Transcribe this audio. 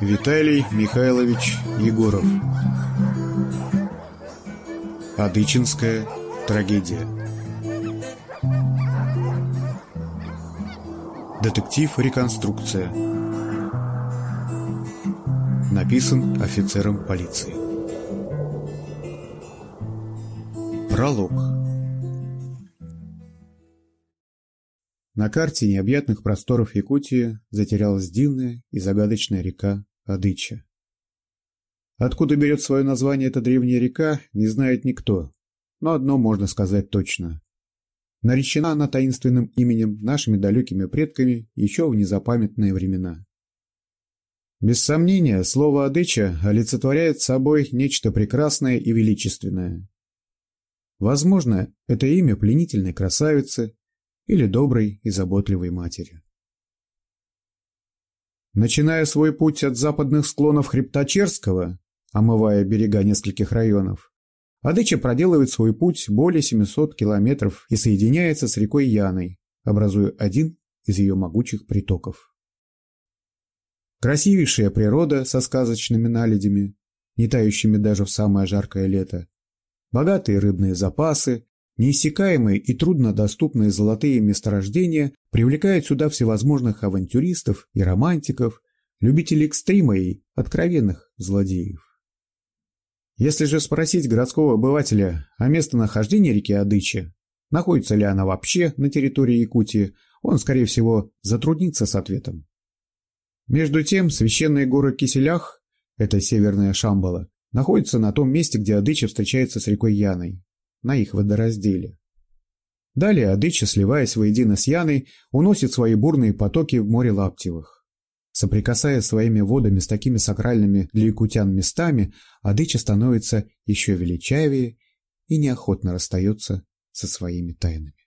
Виталий Михайлович Егоров. Адычинская трагедия. Детектив-реконструкция Написан офицером полиции. Пролог На карте необъятных просторов Якутии затерялась дивная и загадочная река Адыча. Откуда берет свое название эта древняя река, не знает никто, но одно можно сказать точно. Наречена она таинственным именем нашими далекими предками еще в незапамятные времена. Без сомнения, слово «адыча» олицетворяет собой нечто прекрасное и величественное. Возможно, это имя пленительной красавицы, или доброй и заботливой матери. Начиная свой путь от западных склонов хребта Черского, омывая берега нескольких районов, Адыча проделывает свой путь более 700 километров и соединяется с рекой Яной, образуя один из ее могучих притоков. Красивейшая природа со сказочными наледями, не тающими даже в самое жаркое лето, богатые рыбные запасы, Неиссякаемые и труднодоступные золотые месторождения привлекают сюда всевозможных авантюристов и романтиков, любителей экстрима и откровенных злодеев. Если же спросить городского обывателя о местонахождении реки Адычи, находится ли она вообще на территории Якутии, он, скорее всего, затруднится с ответом. Между тем, священные горы Киселях, это северная Шамбала, находятся на том месте, где Адыча встречается с рекой Яной на их водоразделе. Далее Адыча, сливаясь воедино с Яной, уносит свои бурные потоки в море Лаптевых. Соприкасаясь своими водами с такими сакральными для якутян местами, Адыча становится еще величавее и неохотно расстается со своими тайнами.